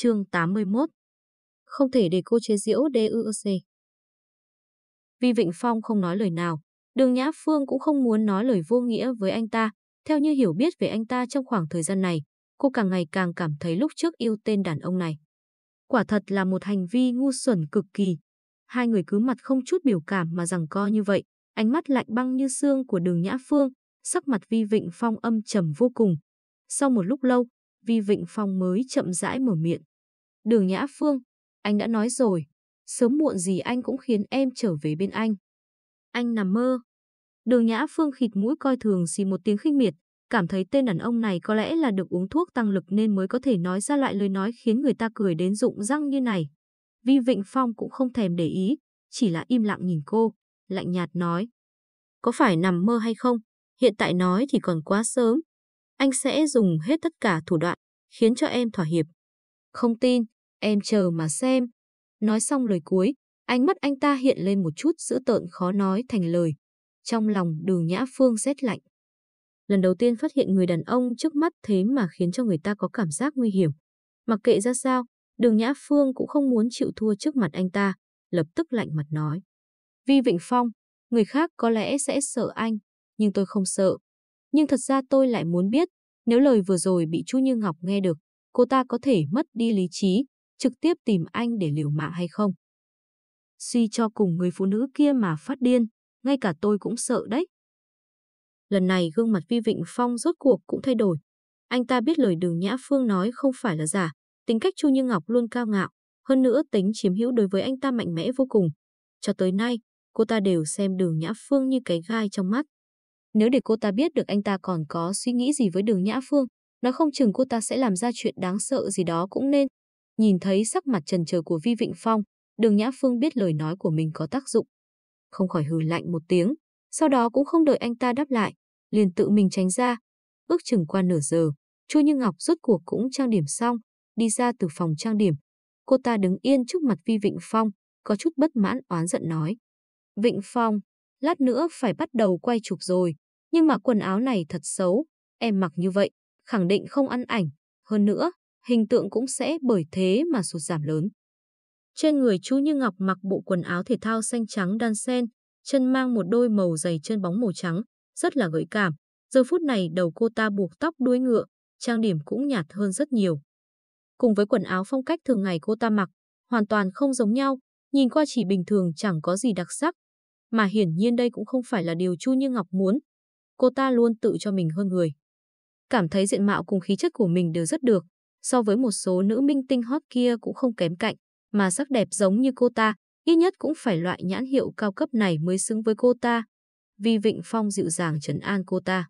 Chương 81 Không thể để cô chế giễu DUC. Vì Vịnh Phong không nói lời nào, Đường Nhã Phương cũng không muốn nói lời vô nghĩa với anh ta. Theo như hiểu biết về anh ta trong khoảng thời gian này, cô càng ngày càng cảm thấy lúc trước yêu tên đàn ông này. Quả thật là một hành vi ngu xuẩn cực kỳ. Hai người cứ mặt không chút biểu cảm mà rằng co như vậy, ánh mắt lạnh băng như xương của đường Nhã Phương, sắc mặt Vi Vịnh Phong âm trầm vô cùng. Sau một lúc lâu, Vi Vịnh Phong mới chậm rãi mở miệng. Đường Nhã Phương, anh đã nói rồi, sớm muộn gì anh cũng khiến em trở về bên anh. Anh nằm mơ. Đường Nhã Phương khịt mũi coi thường xì một tiếng khinh miệt, cảm thấy tên đàn ông này có lẽ là được uống thuốc tăng lực nên mới có thể nói ra loại lời nói khiến người ta cười đến rụng răng như này. Vi Vịnh Phong cũng không thèm để ý, chỉ là im lặng nhìn cô, lạnh nhạt nói. Có phải nằm mơ hay không? Hiện tại nói thì còn quá sớm. Anh sẽ dùng hết tất cả thủ đoạn, khiến cho em thỏa hiệp. Không tin, em chờ mà xem. Nói xong lời cuối, ánh mắt anh ta hiện lên một chút dữ tợn khó nói thành lời. Trong lòng đường Nhã Phương rét lạnh. Lần đầu tiên phát hiện người đàn ông trước mắt thế mà khiến cho người ta có cảm giác nguy hiểm. Mặc kệ ra sao, đường Nhã Phương cũng không muốn chịu thua trước mặt anh ta, lập tức lạnh mặt nói. Vi Vịnh Phong, người khác có lẽ sẽ sợ anh, nhưng tôi không sợ. Nhưng thật ra tôi lại muốn biết, nếu lời vừa rồi bị Chu Như Ngọc nghe được, cô ta có thể mất đi lý trí, trực tiếp tìm anh để liều mạng hay không. Suy cho cùng người phụ nữ kia mà phát điên, ngay cả tôi cũng sợ đấy. Lần này gương mặt Vi Vịnh Phong rốt cuộc cũng thay đổi. Anh ta biết lời đường Nhã Phương nói không phải là giả, tính cách Chu Như Ngọc luôn cao ngạo, hơn nữa tính chiếm hữu đối với anh ta mạnh mẽ vô cùng. Cho tới nay, cô ta đều xem đường Nhã Phương như cái gai trong mắt. Nếu để cô ta biết được anh ta còn có suy nghĩ gì với đường Nhã Phương, nó không chừng cô ta sẽ làm ra chuyện đáng sợ gì đó cũng nên. Nhìn thấy sắc mặt trần trờ của Vi Vịnh Phong, đường Nhã Phương biết lời nói của mình có tác dụng. Không khỏi hừ lạnh một tiếng, sau đó cũng không đợi anh ta đáp lại, liền tự mình tránh ra. Ước chừng qua nửa giờ, Chu Như Ngọc rốt cuộc cũng trang điểm xong, đi ra từ phòng trang điểm. Cô ta đứng yên trước mặt Vi Vịnh Phong, có chút bất mãn oán giận nói. Vịnh Phong, lát nữa phải bắt đầu quay chụp rồi, nhưng mà quần áo này thật xấu, em mặc như vậy, khẳng định không ăn ảnh. Hơn nữa, hình tượng cũng sẽ bởi thế mà sụt giảm lớn. Trên người Chu Như Ngọc mặc bộ quần áo thể thao xanh trắng đan sen, chân mang một đôi màu giày chân bóng màu trắng, rất là gợi cảm. Giờ phút này đầu cô ta buộc tóc đuôi ngựa, trang điểm cũng nhạt hơn rất nhiều. Cùng với quần áo phong cách thường ngày cô ta mặc, hoàn toàn không giống nhau, nhìn qua chỉ bình thường chẳng có gì đặc sắc. Mà hiển nhiên đây cũng không phải là điều Chu Như Ngọc muốn. Cô ta luôn tự cho mình hơn người. Cảm thấy diện mạo cùng khí chất của mình đều rất được, so với một số nữ minh tinh hot kia cũng không kém cạnh, mà sắc đẹp giống như cô ta, ít nhất cũng phải loại nhãn hiệu cao cấp này mới xứng với cô ta. Vi Vịnh Phong dịu dàng trấn an cô ta.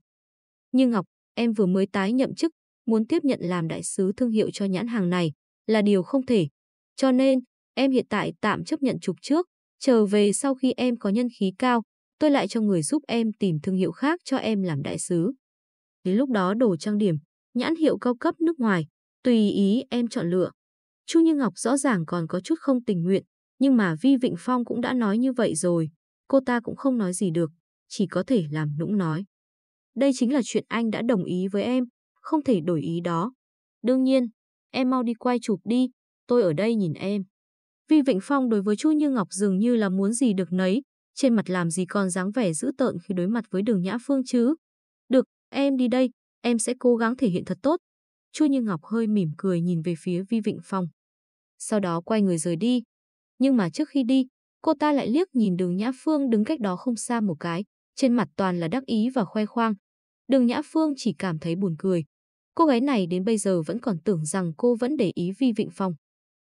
Như Ngọc, em vừa mới tái nhậm chức, muốn tiếp nhận làm đại sứ thương hiệu cho nhãn hàng này là điều không thể. Cho nên, em hiện tại tạm chấp nhận trục trước, chờ về sau khi em có nhân khí cao, tôi lại cho người giúp em tìm thương hiệu khác cho em làm đại sứ. Đến lúc đó đồ trang điểm, nhãn hiệu cao cấp nước ngoài, tùy ý em chọn lựa. Chu Như Ngọc rõ ràng còn có chút không tình nguyện, nhưng mà Vi Vịnh Phong cũng đã nói như vậy rồi, cô ta cũng không nói gì được, chỉ có thể làm nũng nói. Đây chính là chuyện anh đã đồng ý với em, không thể đổi ý đó. Đương nhiên, em mau đi quay chụp đi, tôi ở đây nhìn em. Vi Vịnh Phong đối với Chu Như Ngọc dường như là muốn gì được nấy, trên mặt làm gì còn dáng vẻ dữ tợn khi đối mặt với đường Nhã Phương chứ. Được, em đi đây, em sẽ cố gắng thể hiện thật tốt. Chu Như Ngọc hơi mỉm cười nhìn về phía Vi Vịnh Phong. Sau đó quay người rời đi. Nhưng mà trước khi đi, cô ta lại liếc nhìn đường Nhã Phương đứng cách đó không xa một cái, trên mặt toàn là đắc ý và khoe khoang. Đường Nhã Phương chỉ cảm thấy buồn cười. Cô gái này đến bây giờ vẫn còn tưởng rằng cô vẫn để ý Vi Vịnh Phong.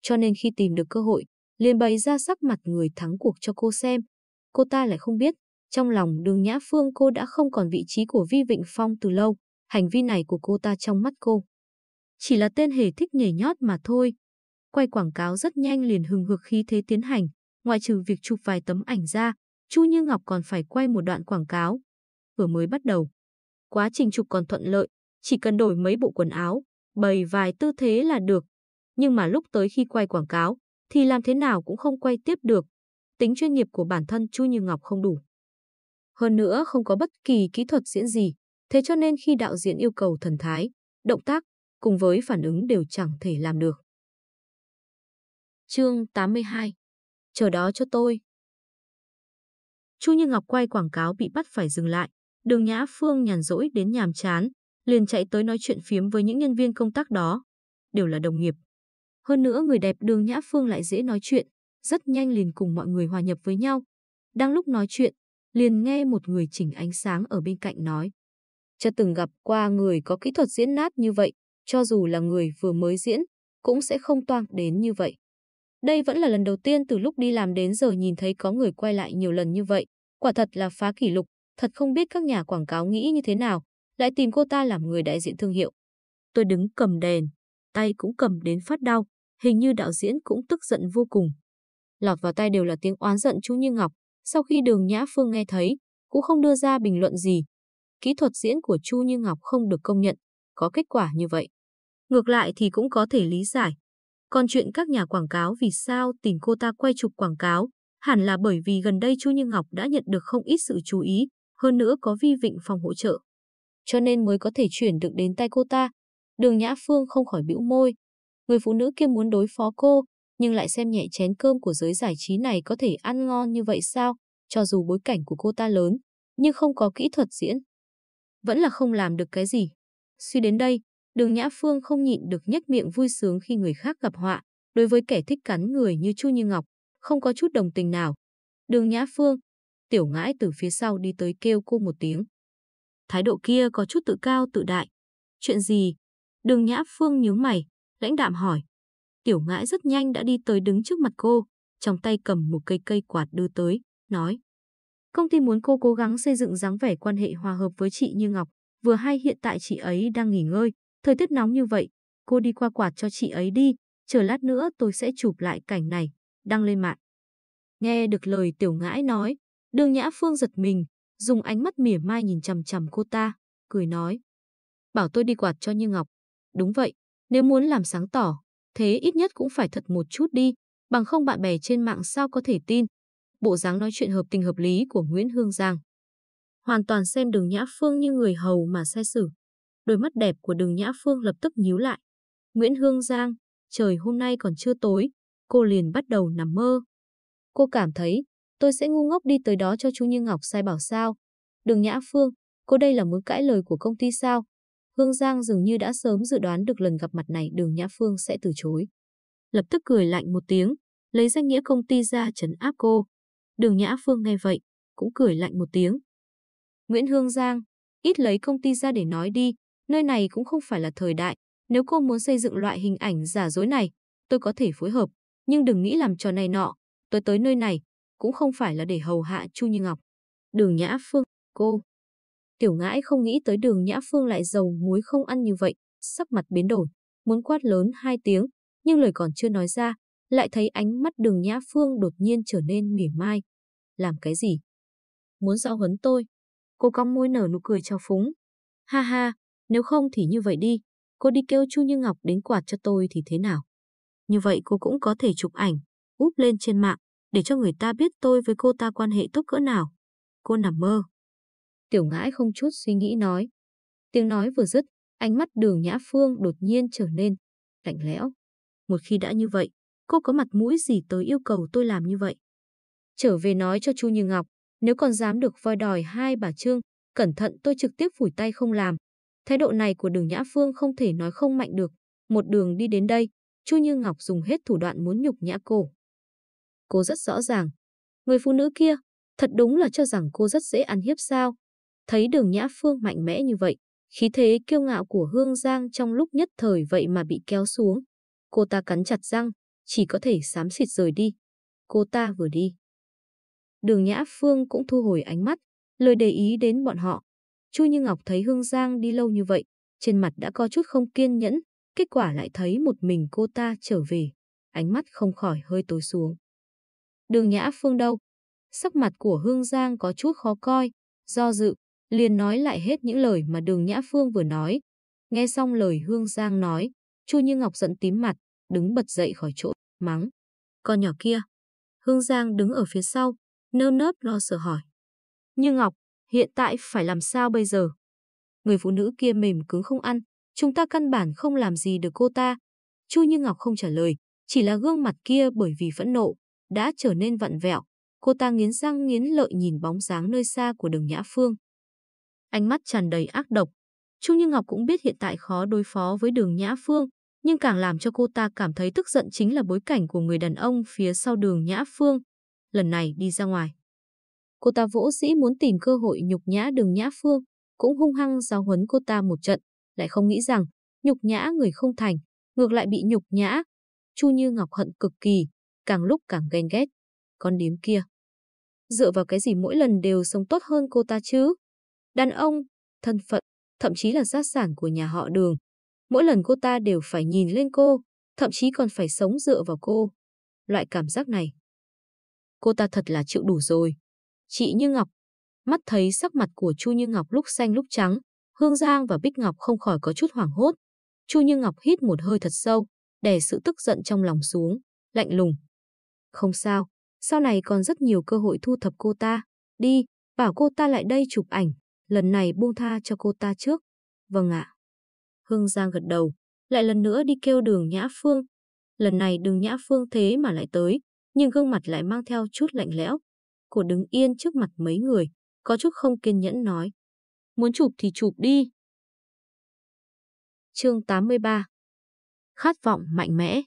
Cho nên khi tìm được cơ hội, liền bày ra sắc mặt người thắng cuộc cho cô xem. Cô ta lại không biết, trong lòng đường Nhã Phương cô đã không còn vị trí của Vi Vịnh Phong từ lâu. Hành vi này của cô ta trong mắt cô. Chỉ là tên hề thích nhảy nhót mà thôi. Quay quảng cáo rất nhanh liền hừng hực khí thế tiến hành. Ngoại trừ việc chụp vài tấm ảnh ra, Chu Như Ngọc còn phải quay một đoạn quảng cáo. Vừa mới bắt đầu, quá trình chụp còn thuận lợi, chỉ cần đổi mấy bộ quần áo, bày vài tư thế là được. Nhưng mà lúc tới khi quay quảng cáo, thì làm thế nào cũng không quay tiếp được. Tính chuyên nghiệp của bản thân Chu Như Ngọc không đủ. Hơn nữa không có bất kỳ kỹ thuật diễn gì, thế cho nên khi đạo diễn yêu cầu thần thái, động tác, cùng với phản ứng đều chẳng thể làm được. Chương 82 Chờ đó cho tôi. Chu Như Ngọc quay quảng cáo bị bắt phải dừng lại. Đường Nhã Phương nhàn rỗi đến nhàm chán, liền chạy tới nói chuyện phiếm với những nhân viên công tác đó. Đều là đồng nghiệp. Hơn nữa người đẹp đường Nhã Phương lại dễ nói chuyện, rất nhanh liền cùng mọi người hòa nhập với nhau. Đang lúc nói chuyện, liền nghe một người chỉnh ánh sáng ở bên cạnh nói. Chưa từng gặp qua người có kỹ thuật diễn nát như vậy, cho dù là người vừa mới diễn, cũng sẽ không toang đến như vậy. Đây vẫn là lần đầu tiên từ lúc đi làm đến giờ nhìn thấy có người quay lại nhiều lần như vậy. Quả thật là phá kỷ lục, thật không biết các nhà quảng cáo nghĩ như thế nào, lại tìm cô ta làm người đại diện thương hiệu. Tôi đứng cầm đèn, tay cũng cầm đến phát đau, hình như đạo diễn cũng tức giận vô cùng. Lọt vào tay đều là tiếng oán giận chú Như Ngọc, sau khi đường Nhã Phương nghe thấy, cũng không đưa ra bình luận gì. Kỹ thuật diễn của Chu Như Ngọc không được công nhận, có kết quả như vậy. Ngược lại thì cũng có thể lý giải. Còn chuyện các nhà quảng cáo vì sao tìm cô ta quay chụp quảng cáo, hẳn là bởi vì gần đây Chu Như Ngọc đã nhận được không ít sự chú ý, hơn nữa có Vi Vịnh phòng hỗ trợ. Cho nên mới có thể chuyển được đến tay cô ta. Đường Nhã Phương không khỏi bĩu môi. Người phụ nữ kia muốn đối phó cô, nhưng lại xem nhẹ chén cơm của giới giải trí này có thể ăn ngon như vậy sao, cho dù bối cảnh của cô ta lớn, nhưng không có kỹ thuật diễn. Vẫn là không làm được cái gì. Suy đến đây, đường Nhã Phương không nhịn được nhếch miệng vui sướng khi người khác gặp họa, đối với kẻ thích cắn người như Chu Như Ngọc, không có chút đồng tình nào. Đường Nhã Phương, tiểu ngãi từ phía sau đi tới kêu cô một tiếng. Thái độ kia có chút tự cao tự đại. Chuyện gì? Đường Nhã Phương nhướng mày, lãnh đạm hỏi. Tiểu ngãi rất nhanh đã đi tới đứng trước mặt cô, trong tay cầm một cây cây quạt đưa tới, nói. Công ty muốn cô cố gắng xây dựng dáng vẻ quan hệ hòa hợp với chị Như Ngọc, vừa hay hiện tại chị ấy đang nghỉ ngơi, thời tiết nóng như vậy, cô đi qua quạt cho chị ấy đi, chờ lát nữa tôi sẽ chụp lại cảnh này, đăng lên mạng. Nghe được lời tiểu ngãi nói, đường nhã phương giật mình, dùng ánh mắt mỉa mai nhìn chằm chằm cô ta, cười nói. Bảo tôi đi quạt cho Như Ngọc. Đúng vậy, nếu muốn làm sáng tỏ, thế ít nhất cũng phải thật một chút đi, bằng không bạn bè trên mạng sao có thể tin. Bộ dáng nói chuyện hợp tình hợp lý của Nguyễn Hương Giang. Hoàn toàn xem đường Nhã Phương như người hầu mà sai xử. Đôi mắt đẹp của đường Nhã Phương lập tức nhíu lại. Nguyễn Hương Giang, trời hôm nay còn chưa tối, cô liền bắt đầu nằm mơ. Cô cảm thấy, tôi sẽ ngu ngốc đi tới đó cho chú Như Ngọc sai bảo sao. Đường Nhã Phương, cô đây là muốn cãi lời của công ty sao? Hương Giang dường như đã sớm dự đoán được lần gặp mặt này đường Nhã Phương sẽ từ chối. Lập tức cười lạnh một tiếng, lấy danh nghĩa công ty ra trấn áp cô. Đường Nhã Phương nghe vậy, cũng cười lạnh một tiếng. Nguyễn Hương Giang, ít lấy công ty ra để nói đi, nơi này cũng không phải là thời đại. Nếu cô muốn xây dựng loại hình ảnh giả dối này, tôi có thể phối hợp, nhưng đừng nghĩ làm trò này nọ. Tôi tới nơi này, cũng không phải là để hầu hạ Chu Như Ngọc. Đường Nhã Phương, cô. Tiểu ngãi không nghĩ tới đường Nhã Phương lại giàu muối không ăn như vậy, sắc mặt biến đổi, muốn quát lớn hai tiếng, nhưng lời còn chưa nói ra, lại thấy ánh mắt đường Nhã Phương đột nhiên trở nên mỉa mai. Làm cái gì? Muốn giao hấn tôi? Cô cong môi nở nụ cười trao phúng. Ha ha, nếu không thì như vậy đi, cô đi kêu Chu Như Ngọc đến quạt cho tôi thì thế nào? Như vậy cô cũng có thể chụp ảnh, úp lên trên mạng, để cho người ta biết tôi với cô ta quan hệ tốt cỡ nào. Cô nằm mơ. Tiểu ngãi không chút suy nghĩ nói. Tiếng nói vừa dứt, ánh mắt đường Nhã Phương đột nhiên trở nên lạnh lẽo. Một khi đã như vậy, cô có mặt mũi gì tới yêu cầu tôi làm như vậy? Trở về nói cho Chu Như Ngọc, nếu còn dám được voi đòi hai bà Trương, cẩn thận tôi trực tiếp phủi tay không làm. Thái độ này của đường Nhã Phương không thể nói không mạnh được. Một đường đi đến đây, Chu Như Ngọc dùng hết thủ đoạn muốn nhục nhã cô. Cô rất rõ ràng. Người phụ nữ kia, thật đúng là cho rằng cô rất dễ ăn hiếp sao. Thấy đường Nhã Phương mạnh mẽ như vậy, khí thế kiêu ngạo của Hương Giang trong lúc nhất thời vậy mà bị kéo xuống. Cô ta cắn chặt răng, chỉ có thể xám xịt rời đi. Cô ta vừa đi. Đường Nhã Phương cũng thu hồi ánh mắt, lời để ý đến bọn họ. Chu Như Ngọc thấy Hương Giang đi lâu như vậy, trên mặt đã có chút không kiên nhẫn, kết quả lại thấy một mình cô ta trở về, ánh mắt không khỏi hơi tối xuống. Đường Nhã Phương đâu? Sắc mặt của Hương Giang có chút khó coi, do dự, liền nói lại hết những lời mà đường Nhã Phương vừa nói. Nghe xong lời Hương Giang nói, Chu Như Ngọc giận tím mặt, đứng bật dậy khỏi chỗ, mắng. Con nhỏ kia. Hương Giang đứng ở phía sau, nơm nớp lo sợ hỏi. Như Ngọc, hiện tại phải làm sao bây giờ? Người phụ nữ kia mềm cứng không ăn, chúng ta căn bản không làm gì được cô ta. Chu Như Ngọc không trả lời, Chỉ là gương mặt kia bởi vì phẫn nộ, đã trở nên vặn vẹo. Cô ta nghiến răng nghiến lợi nhìn bóng dáng nơi xa của đường Nhã Phương. Ánh mắt tràn đầy ác độc. Chu Như Ngọc cũng biết hiện tại khó đối phó với đường Nhã Phương, nhưng càng làm cho cô ta cảm thấy tức giận chính là bối cảnh của người đàn ông phía sau đường Nhã Phương. Lần này đi ra ngoài. Cô ta vỗ dĩ muốn tìm cơ hội nhục nhã đường Nhã Phương, cũng hung hăng giáo huấn cô ta một trận, lại không nghĩ rằng nhục nhã người không thành, ngược lại bị nhục nhã. Chu Như Ngọc hận cực kỳ, càng lúc càng ghen ghét. Con điếm kia. Dựa vào cái gì mỗi lần đều sống tốt hơn cô ta chứ? Đàn ông, thân phận, thậm chí là gia sản của nhà họ đường. Mỗi lần cô ta đều phải nhìn lên cô, thậm chí còn phải sống dựa vào cô. Loại cảm giác này. Cô ta thật là chịu đủ rồi. Chị Như Ngọc, mắt thấy sắc mặt của Chu Như Ngọc lúc xanh lúc trắng, Hương Giang và Bích Ngọc không khỏi có chút hoảng hốt. Chu Như Ngọc hít một hơi thật sâu, đè sự tức giận trong lòng xuống, lạnh lùng. Không sao, sau này còn rất nhiều cơ hội thu thập cô ta. Đi, bảo cô ta lại đây chụp ảnh, lần này buông tha cho cô ta trước. Vâng ạ. Hương Giang gật đầu, lại lần nữa đi kêu đường Nhã Phương. Lần này đường Nhã Phương thế mà lại tới, nhưng gương mặt lại mang theo chút lạnh lẽo. Cô đứng yên trước mặt mấy người, có chút không kiên nhẫn nói. Muốn chụp thì chụp đi. Chương 83 Khát vọng mạnh mẽ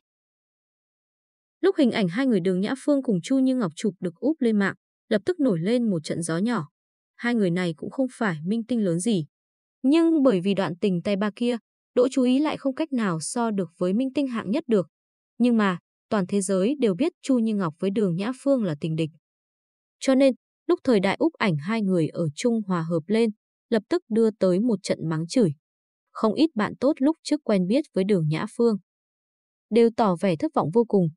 Lúc hình ảnh hai người đường Nhã Phương cùng Chu Như Ngọc chụp được úp lên mạng, lập tức nổi lên một trận gió nhỏ. Hai người này cũng không phải minh tinh lớn gì. Nhưng bởi vì đoạn tình tay ba kia, Đỗ chú ý lại không cách nào so được với minh tinh hạng nhất được. Nhưng mà, toàn thế giới đều biết Chu Như Ngọc với đường Nhã Phương là tình địch. Cho nên, lúc thời đại úp ảnh hai người ở chung hòa hợp lên, lập tức đưa tới một trận mắng chửi. Không ít bạn tốt lúc trước quen biết với đường Nhã Phương. Đều tỏ vẻ thất vọng vô cùng.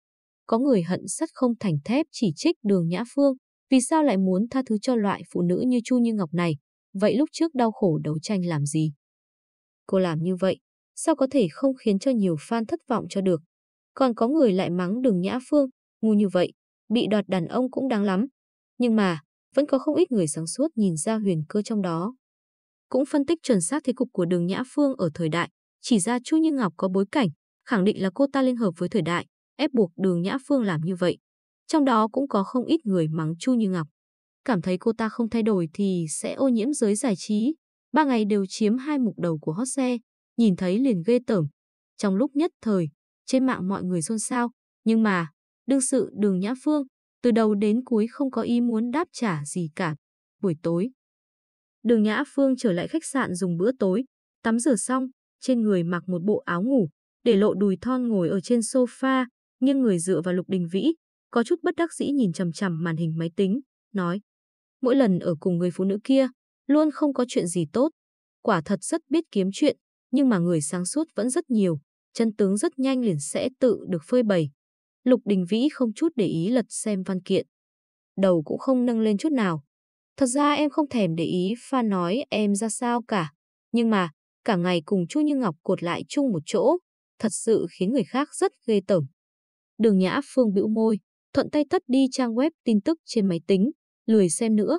Có người hận sắt không thành thép chỉ trích đường Nhã Phương, vì sao lại muốn tha thứ cho loại phụ nữ như Chu Như Ngọc này, vậy lúc trước đau khổ đấu tranh làm gì? Cô làm như vậy, sao có thể không khiến cho nhiều fan thất vọng cho được? Còn có người lại mắng đường Nhã Phương, ngu như vậy, bị đoạt đàn ông cũng đáng lắm. Nhưng mà, vẫn có không ít người sáng suốt nhìn ra huyền cơ trong đó. Cũng phân tích chuẩn xác thế cục của đường Nhã Phương ở thời đại, chỉ ra Chu Như Ngọc có bối cảnh, khẳng định là cô ta liên hợp với thời đại, ép buộc đường Nhã Phương làm như vậy. Trong đó cũng có không ít người mắng Chu Như Ngọc. Cảm thấy cô ta không thay đổi thì sẽ ô nhiễm giới giải trí. Ba ngày đều chiếm hai mục đầu của hot xe, nhìn thấy liền ghê tởm. Trong lúc nhất thời, trên mạng mọi người xôn xao, nhưng mà, đương sự đường Nhã Phương, từ đầu đến cuối không có ý muốn đáp trả gì cả. Buổi tối, đường Nhã Phương trở lại khách sạn dùng bữa tối, tắm rửa xong, trên người mặc một bộ áo ngủ, để lộ đùi thon ngồi ở trên sofa, nhưng người dựa vào Lục Đình Vĩ, có chút bất đắc dĩ nhìn chằm chằm màn hình máy tính, nói: "Mỗi lần ở cùng người phụ nữ kia, luôn không có chuyện gì tốt, quả thật rất biết kiếm chuyện, nhưng mà người sáng suốt vẫn rất nhiều, chân tướng rất nhanh liền sẽ tự được phơi bày." Lục Đình Vĩ không chút để ý lật xem văn kiện, đầu cũng không nâng lên chút nào. Thật ra em không thèm để ý pha nói em ra sao cả, nhưng mà cả ngày cùng Chu Như Ngọc cột lại chung một chỗ, thật sự khiến người khác rất ghê tởm. Đường Nhã Phương bĩu môi, thuận tay tắt đi trang web tin tức trên máy tính, lười xem nữa.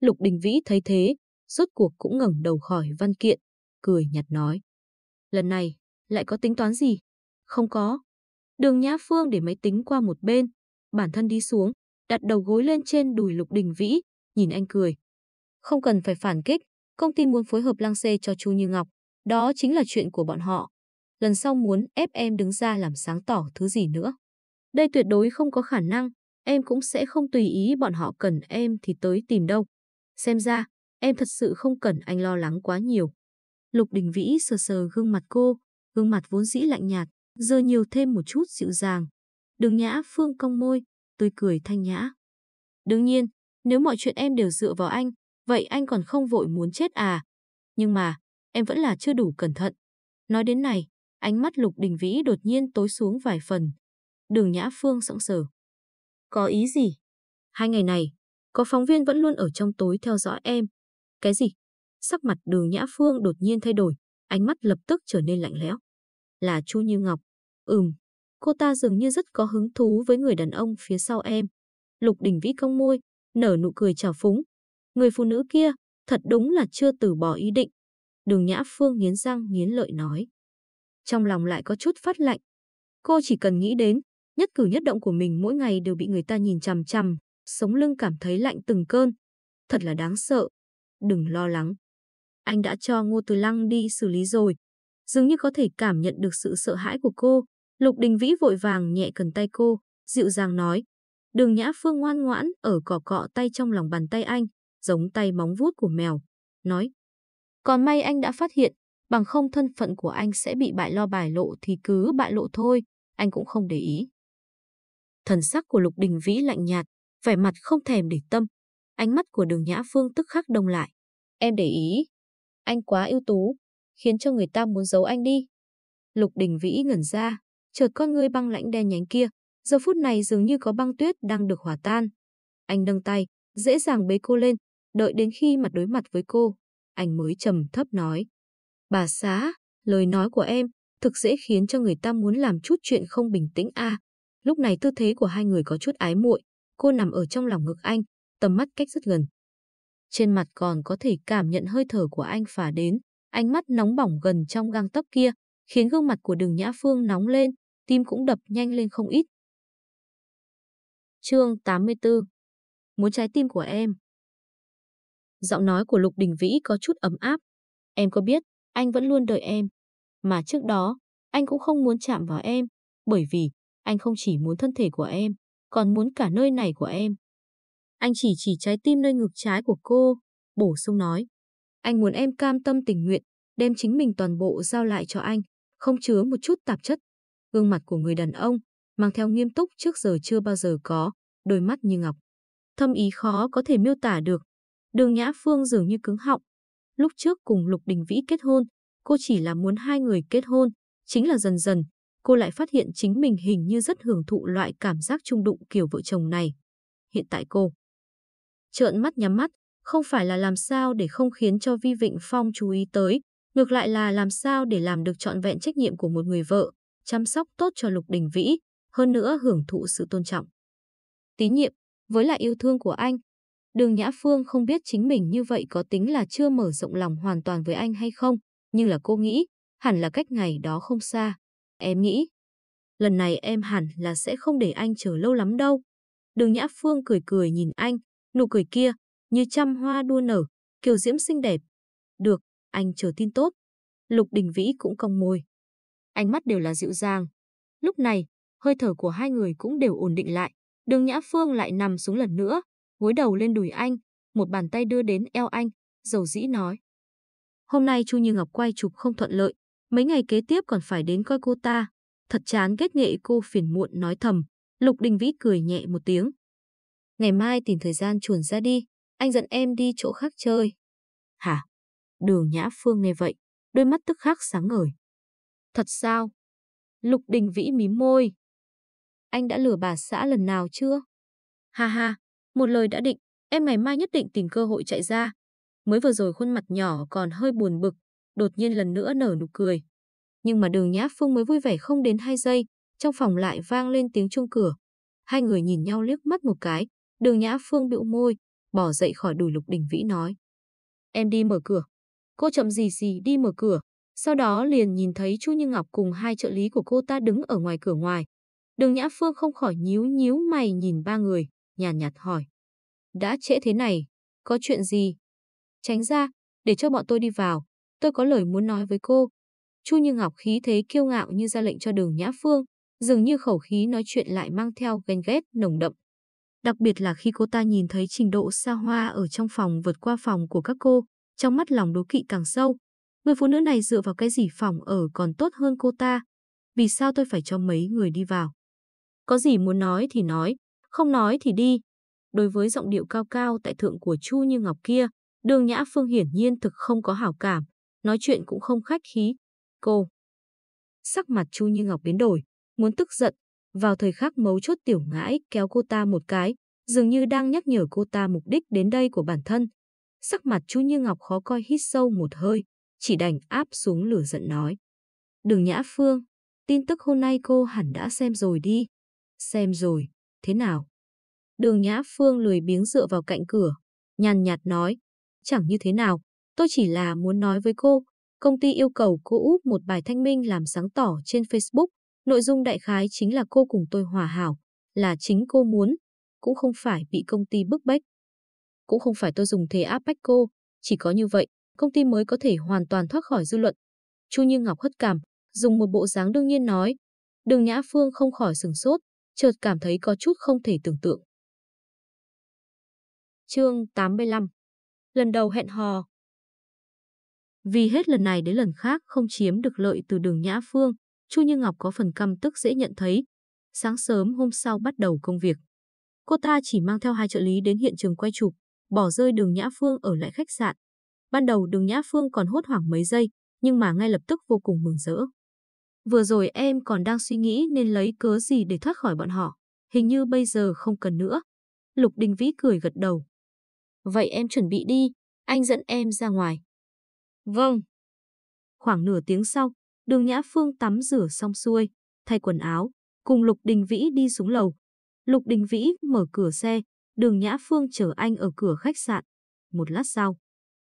Lục Đình Vĩ thấy thế, rốt cuộc cũng ngẩng đầu khỏi văn kiện, cười nhạt nói. Lần này, lại có tính toán gì? Không có. Đường Nhã Phương để máy tính qua một bên, bản thân đi xuống, đặt đầu gối lên trên đùi Lục Đình Vĩ, nhìn anh cười. Không cần phải phản kích, công ty muốn phối hợp lăng xê cho Chu Như Ngọc, đó chính là chuyện của bọn họ. Lần sau muốn ép em đứng ra làm sáng tỏ thứ gì nữa. Đây tuyệt đối không có khả năng, em cũng sẽ không tùy ý bọn họ cần em thì tới tìm đâu. Xem ra, em thật sự không cần anh lo lắng quá nhiều. Lục Đình Vĩ sờ sờ gương mặt cô, gương mặt vốn dĩ lạnh nhạt, giờ nhiều thêm một chút dịu dàng. Đường Nhã Phương cong môi, tươi cười thanh nhã. Đương nhiên, nếu mọi chuyện em đều dựa vào anh, vậy anh còn không vội muốn chết à? Nhưng mà, em vẫn là chưa đủ cẩn thận. Nói đến này, ánh mắt Lục Đình Vĩ đột nhiên tối xuống vài phần. Đường Nhã Phương sững sờ. Có ý gì? Hai ngày này, có phóng viên vẫn luôn ở trong tối theo dõi em. Cái gì? Sắc mặt đường Nhã Phương đột nhiên thay đổi, ánh mắt lập tức trở nên lạnh lẽo. Là Chu Như Ngọc. Ừm, cô ta dường như rất có hứng thú với người đàn ông phía sau em. Lục Đình Vĩ cong môi, nở nụ cười trào phúng. Người phụ nữ kia, thật đúng là chưa từ bỏ ý định. Đường Nhã Phương nghiến răng nghiến lợi nói. Trong lòng lại có chút phát lạnh. Cô chỉ cần nghĩ đến, Nhất cử nhất động của mình mỗi ngày đều bị người ta nhìn chằm chằm, sống lưng cảm thấy lạnh từng cơn. Thật là đáng sợ. Đừng lo lắng. Anh đã cho Ngô Từ Lăng đi xử lý rồi. Dường như có thể cảm nhận được sự sợ hãi của cô. Lục Đình Vĩ vội vàng nhẹ cần tay cô, dịu dàng nói. Đường Nhã Phương ngoan ngoãn ở cỏ cọ tay trong lòng bàn tay anh, giống tay móng vuốt của mèo. Nói. Còn may anh đã phát hiện, bằng không thân phận của anh sẽ bị bại lo bài lộ thì cứ bại lộ thôi, anh cũng không để ý. Thần sắc của Lục Đình Vĩ lạnh nhạt, vẻ mặt không thèm để tâm. Ánh mắt của đường Nhã Phương tức khắc đông lại. Em để ý. Anh quá ưu tú, khiến cho người ta muốn giấu anh đi. Lục Đình Vĩ ngẩn ra, chợt con ngươi băng lãnh đen nhánh kia, giờ phút này dường như có băng tuyết đang được hòa tan. Anh nâng tay, dễ dàng bế cô lên, đợi đến khi mặt đối mặt với cô, anh mới trầm thấp nói. Bà xá, lời nói của em thực dễ khiến cho người ta muốn làm chút chuyện không bình tĩnh a. Lúc này tư thế của hai người có chút ái muội, cô nằm ở trong lòng ngực anh, tầm mắt cách rất gần. Trên mặt còn có thể cảm nhận hơi thở của anh phả đến, ánh mắt nóng bỏng gần trong gang tấc kia, khiến gương mặt của đường Nhã Phương nóng lên, tim cũng đập nhanh lên không ít. Chương 84 Muốn trái tim của em Giọng nói của Lục Đình Vĩ có chút ấm áp. Em có biết, anh vẫn luôn đợi em. Mà trước đó, anh cũng không muốn chạm vào em, bởi vì anh không chỉ muốn thân thể của em, còn muốn cả nơi này của em. Anh chỉ chỉ trái tim nơi ngực trái của cô, bổ sung nói. Anh muốn em cam tâm tình nguyện, đem chính mình toàn bộ giao lại cho anh, không chứa một chút tạp chất. Gương mặt của người đàn ông, mang theo nghiêm túc trước giờ chưa bao giờ có, đôi mắt như ngọc. Thâm ý khó có thể miêu tả được. Đường Nhã Phương dường như cứng họng. Lúc trước cùng Lục Đình Vĩ kết hôn, cô chỉ là muốn hai người kết hôn, chính là dần dần, cô lại phát hiện chính mình hình như rất hưởng thụ loại cảm giác trung đụng kiểu vợ chồng này. Hiện tại cô trợn mắt nhắm mắt, không phải là làm sao để không khiến cho Vi Vịnh Phong chú ý tới, ngược lại là làm sao để làm được trọn vẹn trách nhiệm của một người vợ, chăm sóc tốt cho Lục Đình Vĩ, hơn nữa hưởng thụ sự tôn trọng. Tín nhiệm, với lại yêu thương của anh. Đường Nhã Phương không biết chính mình như vậy có tính là chưa mở rộng lòng hoàn toàn với anh hay không, nhưng là cô nghĩ, hẳn là cách ngày đó không xa. Em nghĩ, lần này em hẳn là sẽ không để anh chờ lâu lắm đâu. Đường Nhã Phương cười cười nhìn anh, nụ cười kia, như trăm hoa đua nở, kiều diễm xinh đẹp. Được, anh chờ tin tốt. Lục Đình Vĩ cũng cong môi. Ánh mắt đều là dịu dàng. Lúc này, hơi thở của hai người cũng đều ổn định lại. Đường Nhã Phương lại nằm xuống lần nữa, gối đầu lên đùi anh, một bàn tay đưa đến eo anh, dầu dĩ nói. Hôm nay Chu Như Ngọc quay chụp không thuận lợi, mấy ngày kế tiếp còn phải đến coi cô ta. Thật chán ghét nghệ cô phiền muộn nói thầm, Lục Đình Vĩ cười nhẹ một tiếng. Ngày mai tìm thời gian chuồn ra đi, anh dẫn em đi chỗ khác chơi. Hả? Đường Nhã Phương nghe vậy, đôi mắt tức khắc sáng ngời. Thật sao? Lục Đình Vĩ mím môi. Anh đã lừa bà xã lần nào chưa? Ha ha, một lời đã định, em ngày mai nhất định tìm cơ hội chạy ra. Mới vừa rồi khuôn mặt nhỏ còn hơi buồn bực, đột nhiên lần nữa nở nụ cười. Nhưng mà đường Nhã Phương mới vui vẻ không đến hai giây, trong phòng lại vang lên tiếng chuông cửa. Hai người nhìn nhau liếc mắt một cái, đường Nhã Phương bĩu môi, bỏ dậy khỏi đùi Lục Đình Vĩ nói. Em đi mở cửa. Cô chậm gì gì đi mở cửa, sau đó liền nhìn thấy Chu Như Ngọc cùng hai trợ lý của cô ta đứng ở ngoài cửa ngoài. Đường Nhã Phương không khỏi nhíu nhíu mày nhìn ba người, nhàn nhạt, nhạt hỏi. Đã trễ thế này, có chuyện gì? Tránh ra, để cho bọn tôi đi vào, tôi có lời muốn nói với cô. Chu Như Ngọc khí thế kiêu ngạo như ra lệnh cho đường Nhã Phương, dường như khẩu khí nói chuyện lại mang theo ghen ghét nồng đậm. Đặc biệt là khi cô ta nhìn thấy trình độ xa hoa ở trong phòng vượt qua phòng của các cô, trong mắt lòng đố kỵ càng sâu. Người phụ nữ này dựa vào cái gì phòng ở còn tốt hơn cô ta? Vì sao tôi phải cho mấy người đi vào? Có gì muốn nói thì nói, không nói thì đi. Đối với giọng điệu cao cao tại thượng của Chu Như Ngọc kia, đường Nhã Phương hiển nhiên thực không có hảo cảm, nói chuyện cũng không khách khí. Cô. Sắc mặt Chu Như Ngọc biến đổi, muốn tức giận, vào thời khắc mấu chốt tiểu ngãi kéo cô ta một cái, dường như đang nhắc nhở cô ta mục đích đến đây của bản thân. Sắc mặt chú Như Ngọc khó coi hít sâu một hơi, chỉ đành áp xuống lửa giận nói. Đường Nhã Phương, tin tức hôm nay cô hẳn đã xem rồi đi. Xem rồi, thế nào? Đường Nhã Phương lười biếng dựa vào cạnh cửa, nhàn nhạt nói. Chẳng như thế nào, tôi chỉ là muốn nói với cô, công ty yêu cầu cô úp một bài thanh minh làm sáng tỏ trên Facebook, Nội dung đại khái chính là cô cùng tôi hòa hảo, là chính cô muốn, cũng không phải bị công ty bức bách. Cũng không phải tôi dùng thế áp bách cô, chỉ có như vậy, công ty mới có thể hoàn toàn thoát khỏi dư luận. Chu Như Ngọc hất cảm, dùng một bộ dáng đương nhiên nói. Đường Nhã Phương không khỏi sừng sốt, chợt cảm thấy có chút không thể tưởng tượng. Chương 85 Lần đầu hẹn hò Vì hết lần này đến lần khác không chiếm được lợi từ đường Nhã Phương, Chu Như Ngọc có phần căm tức dễ nhận thấy. Sáng sớm hôm sau bắt đầu công việc. Cô ta chỉ mang theo hai trợ lý đến hiện trường quay chụp, bỏ rơi đường Nhã Phương ở lại khách sạn. Ban đầu đường Nhã Phương còn hốt hoảng mấy giây, nhưng mà ngay lập tức vô cùng mừng rỡ. Vừa rồi em còn đang suy nghĩ nên lấy cớ gì để thoát khỏi bọn họ. Hình như bây giờ không cần nữa. Lục Đình Vĩ cười gật đầu. Vậy em chuẩn bị đi, anh dẫn em ra ngoài. Vâng. Khoảng nửa tiếng sau, đường Nhã Phương tắm rửa xong xuôi, thay quần áo, cùng Lục Đình Vĩ đi xuống lầu. Lục Đình Vĩ mở cửa xe, đường Nhã Phương chở anh ở cửa khách sạn. Một lát sau,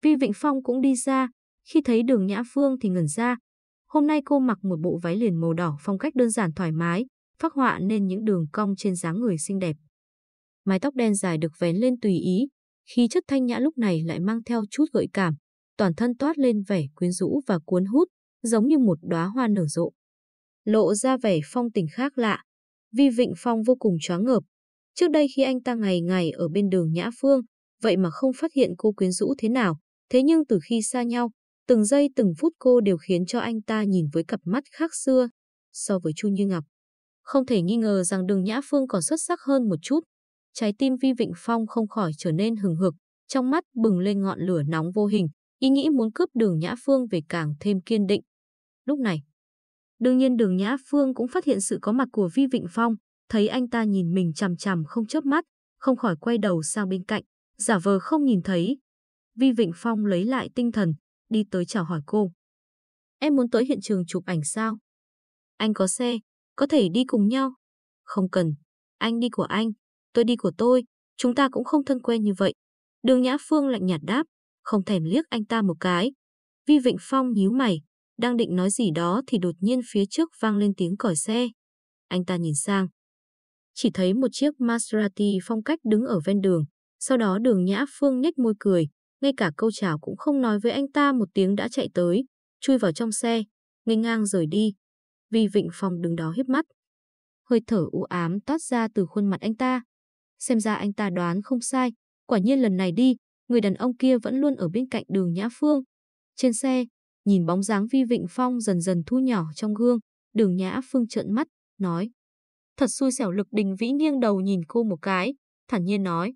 Vi Vịnh Phong cũng đi ra, khi thấy đường Nhã Phương thì ngẩn ra. Hôm nay cô mặc một bộ váy liền màu đỏ phong cách đơn giản thoải mái, phác họa nên những đường cong trên dáng người xinh đẹp. Mái tóc đen dài được vén lên tùy ý, khi chất thanh nhã lúc này lại mang theo chút gợi cảm, toàn thân toát lên vẻ quyến rũ và cuốn hút, giống như một đóa hoa nở rộ. Lộ ra vẻ phong tình khác lạ, Vi Vịnh Phong vô cùng choáng ngợp. Trước đây khi anh ta ngày ngày ở bên đường Nhã Phương, vậy mà không phát hiện cô quyến rũ thế nào, thế nhưng từ khi xa nhau, từng giây từng phút cô đều khiến cho anh ta nhìn với cặp mắt khác xưa so với Chu Như Ngọc. Không thể nghi ngờ rằng đường Nhã Phương còn xuất sắc hơn một chút. Trái tim Vi Vịnh Phong không khỏi trở nên hừng hực, trong mắt bừng lên ngọn lửa nóng vô hình, ý nghĩ muốn cướp đường Nhã Phương về càng thêm kiên định. Lúc này, đương nhiên đường Nhã Phương cũng phát hiện sự có mặt của Vi Vịnh Phong, thấy anh ta nhìn mình chằm chằm không chớp mắt, không khỏi quay đầu sang bên cạnh, giả vờ không nhìn thấy. Vi Vịnh Phong lấy lại tinh thần, đi tới chào hỏi cô. Em muốn tới hiện trường chụp ảnh sao? Anh có xe, có thể đi cùng nhau. Không cần, anh đi của anh, tôi đi của tôi, chúng ta cũng không thân quen như vậy. Đường Nhã Phương lạnh nhạt đáp, không thèm liếc anh ta một cái. Vi Vịnh Phong nhíu mày, đang định nói gì đó thì đột nhiên phía trước vang lên tiếng còi xe. Anh ta nhìn sang. Chỉ thấy một chiếc Maserati phong cách đứng ở ven đường. Sau đó đường Nhã Phương nhếch môi cười, ngay cả câu chào cũng không nói với anh ta một tiếng đã chạy tới, chui vào trong xe, nghênh ngang rời đi. Vì Vịnh Phong đứng đó hiếp mắt. Hơi thở u ám toát ra từ khuôn mặt anh ta. Xem ra anh ta đoán không sai, quả nhiên lần này đi, người đàn ông kia vẫn luôn ở bên cạnh đường Nhã Phương. Trên xe, nhìn bóng dáng Vi Vịnh Phong dần dần thu nhỏ trong gương, đường Nhã Phương trợn mắt, nói. Thật xui xẻo lực đình vĩ nghiêng đầu nhìn cô một cái, thản nhiên nói.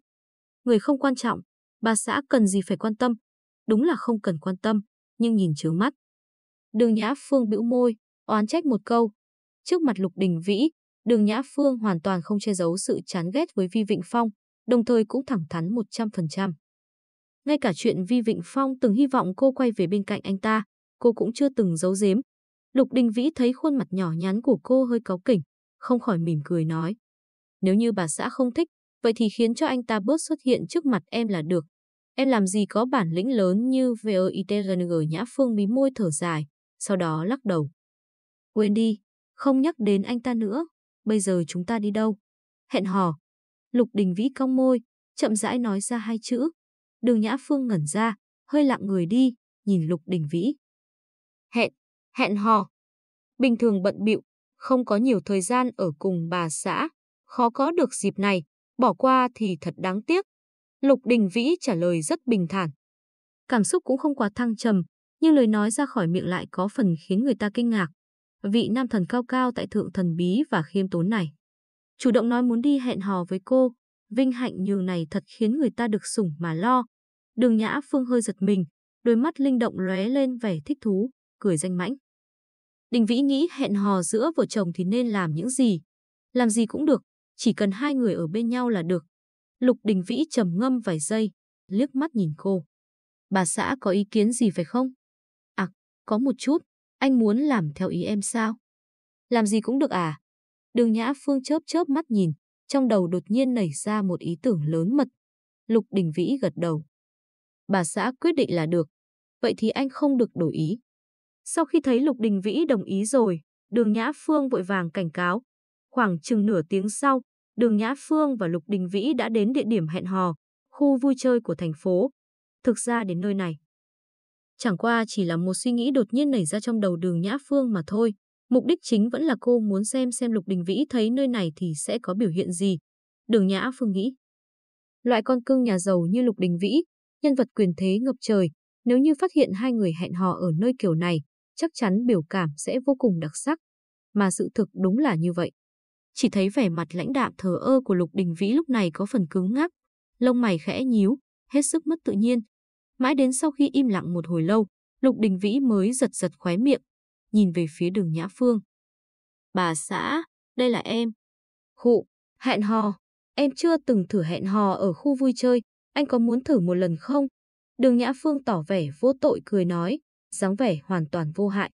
Người không quan trọng, bà xã cần gì phải quan tâm. Đúng là không cần quan tâm, nhưng nhìn trướng mắt. Đường Nhã Phương bĩu môi, oán trách một câu. Trước mặt Lục Đình Vĩ, Đường Nhã Phương hoàn toàn không che giấu sự chán ghét với Vi Vịnh Phong, đồng thời cũng thẳng thắn 100%. Ngay cả chuyện Vi Vịnh Phong từng hy vọng cô quay về bên cạnh anh ta, cô cũng chưa từng giấu giếm. Lục Đình Vĩ thấy khuôn mặt nhỏ nhắn của cô hơi cáu kỉnh, không khỏi mỉm cười nói. Nếu như bà xã không thích, vậy thì khiến cho anh ta bớt xuất hiện trước mặt em là được. Em làm gì có bản lĩnh lớn như VITRNG Nhã Phương mí môi thở dài, sau đó lắc đầu. Quên đi, không nhắc đến anh ta nữa, bây giờ chúng ta đi đâu? Hẹn hò. Lục Đình Vĩ cong môi, chậm rãi nói ra hai chữ. Đường Nhã Phương ngẩn ra, hơi lặng người đi, nhìn Lục Đình Vĩ. Hẹn, hẹn hò. Bình thường bận bịu, không có nhiều thời gian ở cùng bà xã, khó có được dịp này, bỏ qua thì thật đáng tiếc. Lục Đình Vĩ trả lời rất bình thản. Cảm xúc cũng không quá thăng trầm, nhưng lời nói ra khỏi miệng lại có phần khiến người ta kinh ngạc. Vị nam thần cao cao tại thượng thần bí và khiêm tốn này. Chủ động nói muốn đi hẹn hò với cô, vinh hạnh nhường này thật khiến người ta được sủng mà lo. Đường Nhã Phương hơi giật mình, đôi mắt linh động lóe lên vẻ thích thú, cười danh mãnh. Đình Vĩ nghĩ hẹn hò giữa vợ chồng thì nên làm những gì? Làm gì cũng được, chỉ cần hai người ở bên nhau là được. Lục Đình Vĩ trầm ngâm vài giây, liếc mắt nhìn cô. Bà xã có ý kiến gì phải không? À, có một chút, anh muốn làm theo ý em sao? Làm gì cũng được à? Đường Nhã Phương chớp chớp mắt nhìn, trong đầu đột nhiên nảy ra một ý tưởng lớn mật. Lục Đình Vĩ gật đầu. Bà xã quyết định là được, vậy thì anh không được đổi ý. Sau khi thấy Lục Đình Vĩ đồng ý rồi, Đường Nhã Phương vội vàng cảnh cáo. Khoảng chừng nửa tiếng sau, Đường Nhã Phương và Lục Đình Vĩ đã đến địa điểm hẹn hò, khu vui chơi của thành phố. Thực ra đến nơi này, chẳng qua chỉ là một suy nghĩ đột nhiên nảy ra trong đầu Đường Nhã Phương mà thôi. Mục đích chính vẫn là cô muốn xem xem Lục Đình Vĩ thấy nơi này thì sẽ có biểu hiện gì. Đường Nhã Phương nghĩ. Loại con cưng nhà giàu như Lục Đình Vĩ, nhân vật quyền thế ngập trời, nếu như phát hiện hai người hẹn hò ở nơi kiểu này, chắc chắn biểu cảm sẽ vô cùng đặc sắc. Mà sự thực đúng là như vậy. Chỉ thấy vẻ mặt lãnh đạm thờ ơ của Lục Đình Vĩ lúc này có phần cứng ngắc, lông mày khẽ nhíu, hết sức mất tự nhiên. Mãi đến sau khi im lặng một hồi lâu, Lục Đình Vĩ mới giật giật khóe miệng, nhìn về phía đường Nhã Phương. Bà xã, đây là em. Khụ, hẹn hò. Em chưa từng thử hẹn hò ở khu vui chơi, anh có muốn thử một lần không? Đường Nhã Phương tỏ vẻ vô tội cười nói, dáng vẻ hoàn toàn vô hại.